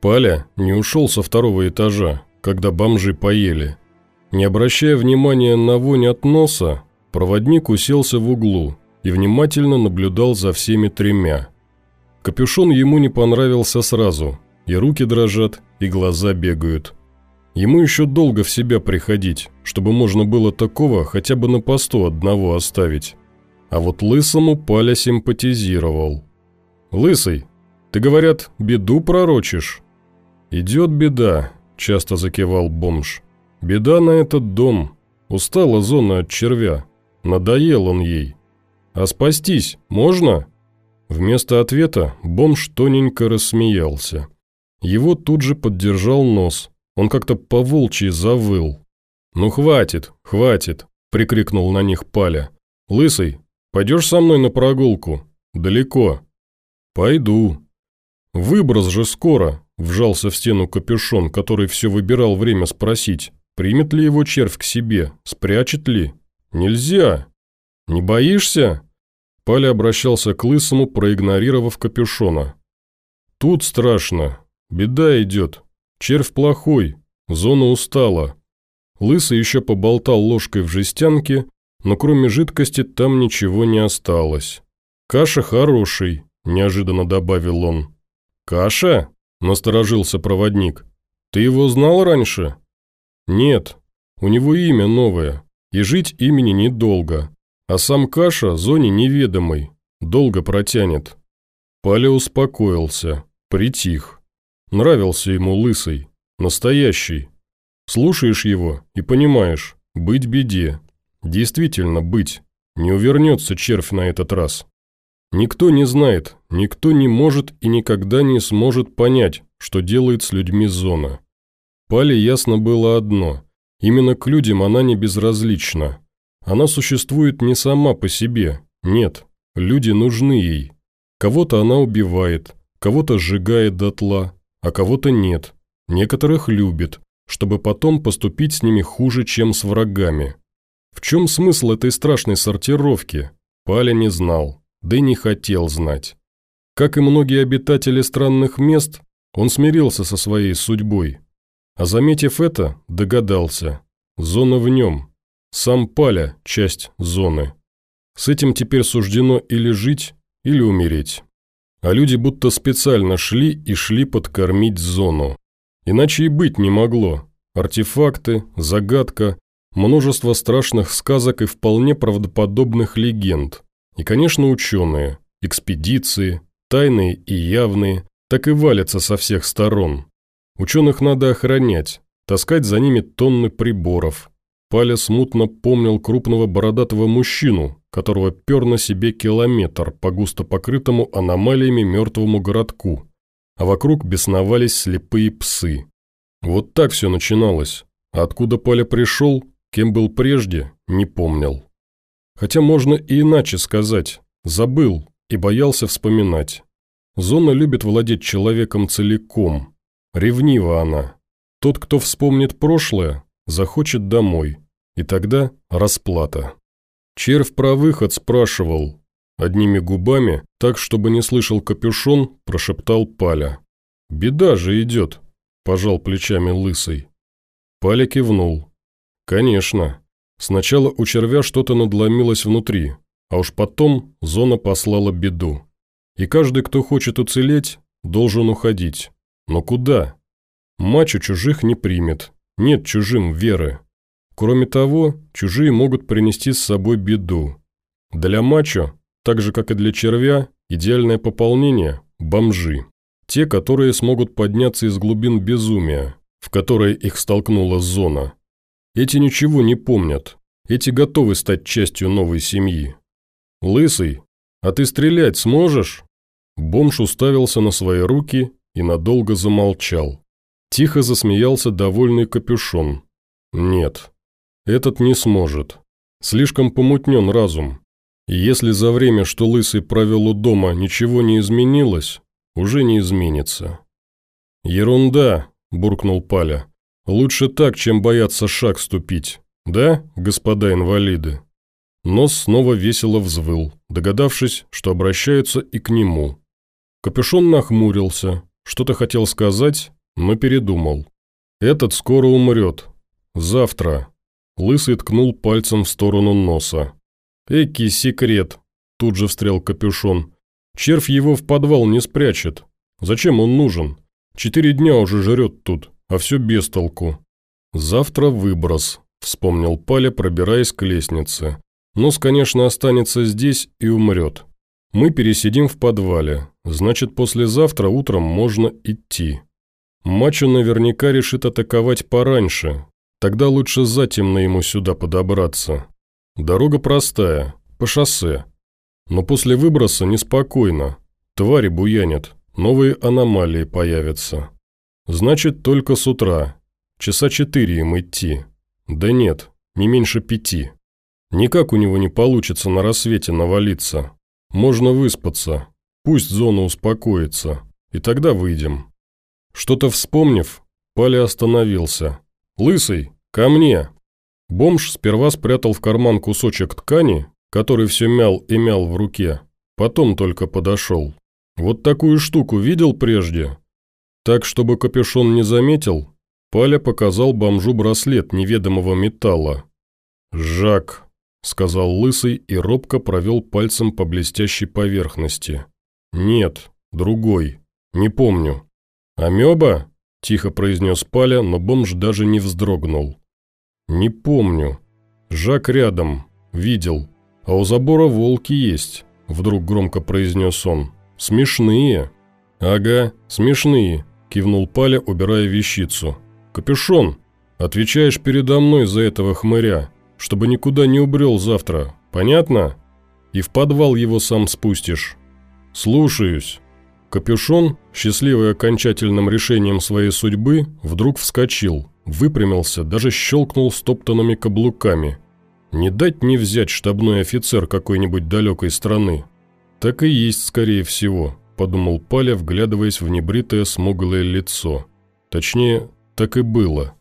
Паля не ушел со второго этажа, когда бомжи поели. Не обращая внимания на вонь от носа, проводник уселся в углу и внимательно наблюдал за всеми тремя. Капюшон ему не понравился сразу, и руки дрожат, и глаза бегают. Ему еще долго в себя приходить, чтобы можно было такого хотя бы на посту одного оставить. А вот Лысому Паля симпатизировал. «Лысый, ты, говорят, беду пророчишь?» «Идет беда», – часто закивал бомж. «Беда на этот дом. Устала зона от червя. Надоел он ей. А спастись можно?» Вместо ответа бомж тоненько рассмеялся. Его тут же поддержал нос. Он как-то по-волчьи завыл. «Ну хватит, хватит!» – прикрикнул на них Паля. «Лысый, пойдешь со мной на прогулку? Далеко?» «Пойду». «Выброс же скоро», – вжался в стену капюшон, который все выбирал время спросить, примет ли его червь к себе, спрячет ли. «Нельзя». «Не боишься?» Паля обращался к Лысому, проигнорировав капюшона. «Тут страшно. Беда идет. Червь плохой. Зона устала». Лысый еще поболтал ложкой в жестянке, но кроме жидкости там ничего не осталось. «Каша хороший», – неожиданно добавил он. «Каша?» – насторожился проводник. «Ты его знал раньше?» «Нет. У него имя новое, и жить имени недолго. А сам Каша зоне неведомой, долго протянет. Паля успокоился, притих. Нравился ему лысый, настоящий. Слушаешь его и понимаешь, быть беде. Действительно быть. Не увернется червь на этот раз. Никто не знает, никто не может и никогда не сможет понять, что делает с людьми зона. Пале ясно было одно. Именно к людям она не безразлична. Она существует не сама по себе, нет, люди нужны ей. Кого-то она убивает, кого-то сжигает дотла, а кого-то нет. Некоторых любит, чтобы потом поступить с ними хуже, чем с врагами. В чем смысл этой страшной сортировки? Паля не знал, да и не хотел знать. Как и многие обитатели странных мест, он смирился со своей судьбой. А заметив это, догадался. Зона в нем – сам Паля – часть зоны. С этим теперь суждено или жить, или умереть. А люди будто специально шли и шли подкормить зону. Иначе и быть не могло. Артефакты, загадка, множество страшных сказок и вполне правдоподобных легенд. И, конечно, ученые, экспедиции, тайные и явные, так и валятся со всех сторон. Ученых надо охранять, таскать за ними тонны приборов, Паля смутно помнил крупного бородатого мужчину, которого пер на себе километр по густо покрытому аномалиями мертвому городку, а вокруг бесновались слепые псы. Вот так все начиналось. А откуда Паля пришел, кем был прежде, не помнил. Хотя можно и иначе сказать. Забыл и боялся вспоминать. Зона любит владеть человеком целиком. Ревнива она. Тот, кто вспомнит прошлое, захочет домой. И тогда расплата. Червь про выход спрашивал. Одними губами, так, чтобы не слышал капюшон, прошептал Паля. «Беда же идет», – пожал плечами лысый. Паля кивнул. «Конечно. Сначала у червя что-то надломилось внутри, а уж потом зона послала беду. И каждый, кто хочет уцелеть, должен уходить. Но куда? Мачо чужих не примет, нет чужим веры. Кроме того, чужие могут принести с собой беду. Для мачо, так же как и для червя, идеальное пополнение – бомжи. Те, которые смогут подняться из глубин безумия, в которое их столкнула зона. Эти ничего не помнят, эти готовы стать частью новой семьи. «Лысый, а ты стрелять сможешь?» Бомж уставился на свои руки и надолго замолчал. Тихо засмеялся довольный капюшон. «Нет, этот не сможет. Слишком помутнен разум. И если за время, что Лысый провел у дома, ничего не изменилось, уже не изменится. «Ерунда», – буркнул Паля. «Лучше так, чем бояться шаг ступить. Да, господа инвалиды?» Нос снова весело взвыл, догадавшись, что обращаются и к нему. Капюшон нахмурился, Что-то хотел сказать, но передумал. Этот скоро умрет. Завтра. Лысый ткнул пальцем в сторону носа. «Эки секрет!» Тут же встрял капюшон. «Червь его в подвал не спрячет. Зачем он нужен? Четыре дня уже жрет тут, а все без толку». «Завтра выброс», – вспомнил Паля, пробираясь к лестнице. «Нос, конечно, останется здесь и умрет. Мы пересидим в подвале, значит, послезавтра утром можно идти. Мачо наверняка решит атаковать пораньше, тогда лучше затемно ему сюда подобраться. Дорога простая, по шоссе. Но после выброса неспокойно. Твари буянят, новые аномалии появятся. Значит, только с утра. Часа четыре им идти. Да нет, не меньше пяти. Никак у него не получится на рассвете навалиться. Можно выспаться. Пусть зона успокоится. И тогда выйдем. Что-то вспомнив, Паля остановился. «Лысый, ко мне!» Бомж сперва спрятал в карман кусочек ткани, который все мял и мял в руке, потом только подошел. Вот такую штуку видел прежде? Так, чтобы капюшон не заметил, Паля показал бомжу браслет неведомого металла. «Жак», – сказал Лысый и робко провел пальцем по блестящей поверхности. «Нет, другой. Не помню». «Амеба?» – тихо произнес Паля, но бомж даже не вздрогнул. «Не помню. Жак рядом. Видел. А у забора волки есть», – вдруг громко произнес он. «Смешные». «Ага, смешные», – кивнул Паля, убирая вещицу. «Капюшон, отвечаешь передо мной за этого хмыря, чтобы никуда не убрел завтра, понятно? И в подвал его сам спустишь». «Слушаюсь». Капюшон, счастливый окончательным решением своей судьбы, вдруг вскочил, выпрямился, даже щелкнул стоптанными каблуками. Не дать не взять штабной офицер какой-нибудь далекой страны. Так и есть, скорее всего, подумал Паля, вглядываясь в небритое смуглое лицо. Точнее, так и было.